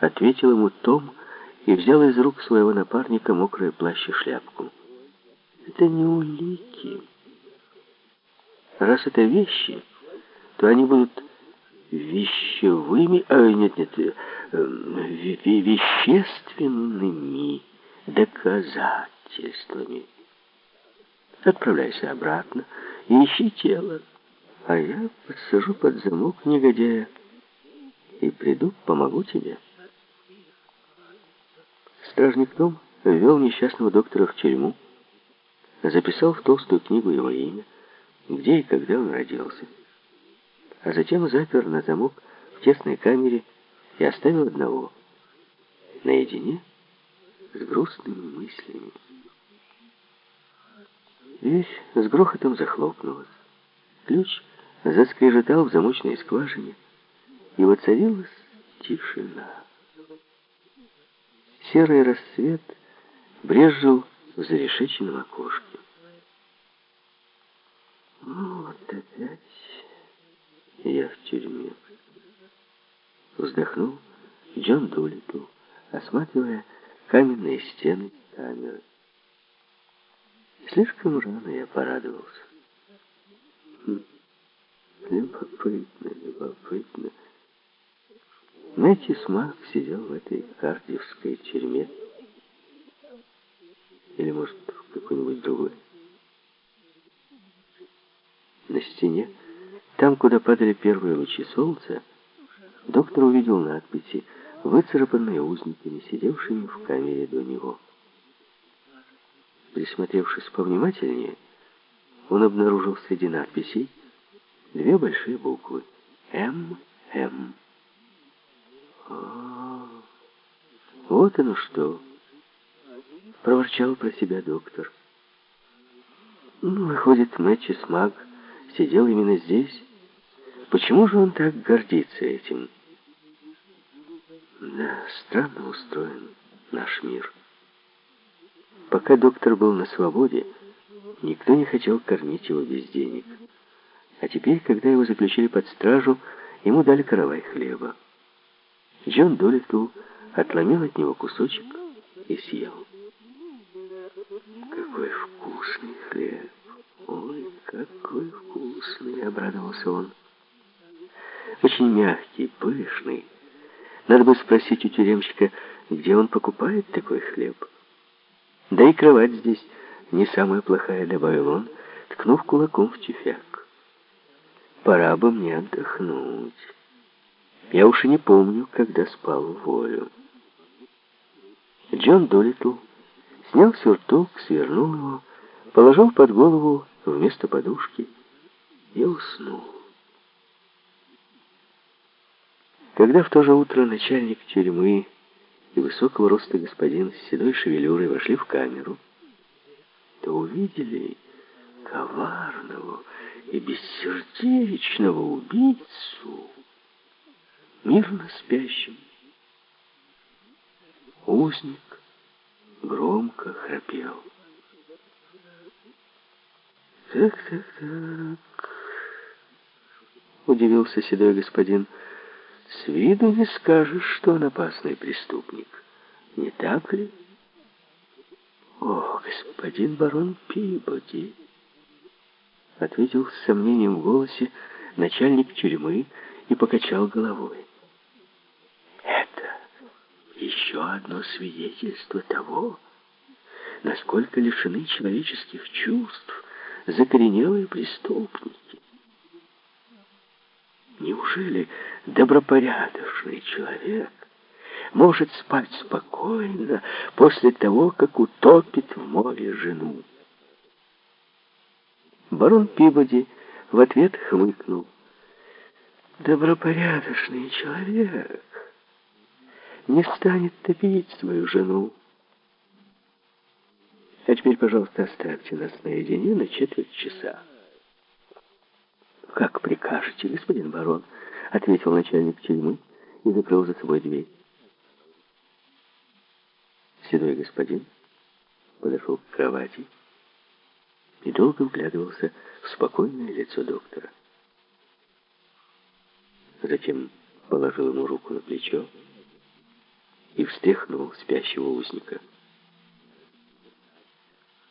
ответил ему Том и взял из рук своего напарника мокрое плащ и шляпку. Это не улики. Раз это вещи, то они будут вещевыми, а нет, нет, э, вещественными доказательствами. Отправляйся обратно и ищи тело, а я посажу под замок негодяя и приду, помогу тебе. Стражник Том ввел несчастного доктора в тюрьму, записал в толстую книгу его имя, где и когда он родился, а затем запер на замок в тесной камере и оставил одного, наедине с грустными мыслями. Дверь с грохотом захлопнулась. Ключ заскрежетал в замочной скважине, и воцарилась тишина. Серый рассвет брезжил в зарешеченном окошке. Ну, вот опять я в тюрьме. Вздохнул Джон Дулитл, осматривая каменные стены камеры. Слишком рано я порадовался. Хм. Любопытно, любопытно. Мэтью Смак сидел в этой кардивской тюрьме. Или, может, в какой-нибудь другой. На стене, там, куда падали первые лучи солнца, доктор увидел надписи, выцарапанные узниками, сидевшими в камере до него. Присмотревшись повнимательнее, он обнаружил среди надписей две большие буквы «М.М». «А, вот оно что!» — проворчал про себя доктор. «Ну, выходит, Мэтчи Смаг сидел именно здесь. Почему же он так гордится этим?» «Да, странно устроен наш мир». Пока доктор был на свободе, никто не хотел кормить его без денег. А теперь, когда его заключили под стражу, ему дали каравай хлеба. Джон Долитл отломил от него кусочек и съел. «Какой вкусный хлеб! Ой, какой вкусный!» — обрадовался он. «Очень мягкий, пышный. Надо бы спросить у тюремщика, где он покупает такой хлеб». Да и кровать здесь не самая плохая, добавил он, ткнув кулаком в тюфяк. Пора бы мне отдохнуть. Я уж и не помню, когда спал волю. Джон Долитл снял сюртук, свернул его, положил под голову вместо подушки и уснул. Когда в то же утро начальник тюрьмы и высокого роста господин с седой шевелюрой вошли в камеру, то увидели коварного и бессердечного убийцу, мирно спящим. Узник громко храпел. «Так, так, так...» — удивился седой господин — с виду не скажешь, что он опасный преступник. Не так ли? О, господин барон Пибоди, ответил с сомнением в голосе начальник тюрьмы и покачал головой. Это еще одно свидетельство того, насколько лишены человеческих чувств закоренелые преступники. Неужели добропорядочный человек может спать спокойно после того, как утопит в море жену? Барон Пибоди в ответ хмыкнул. Добропорядочный человек не станет топить свою жену. А теперь, пожалуйста, оставьте нас наедине на четверть часа. «Как прикажете, господин барон», — ответил начальник тюрьмы и закрыл за собой дверь. Седой господин подошел к кровати и долго вглядывался в спокойное лицо доктора. Затем положил ему руку на плечо и встряхнул спящего узника.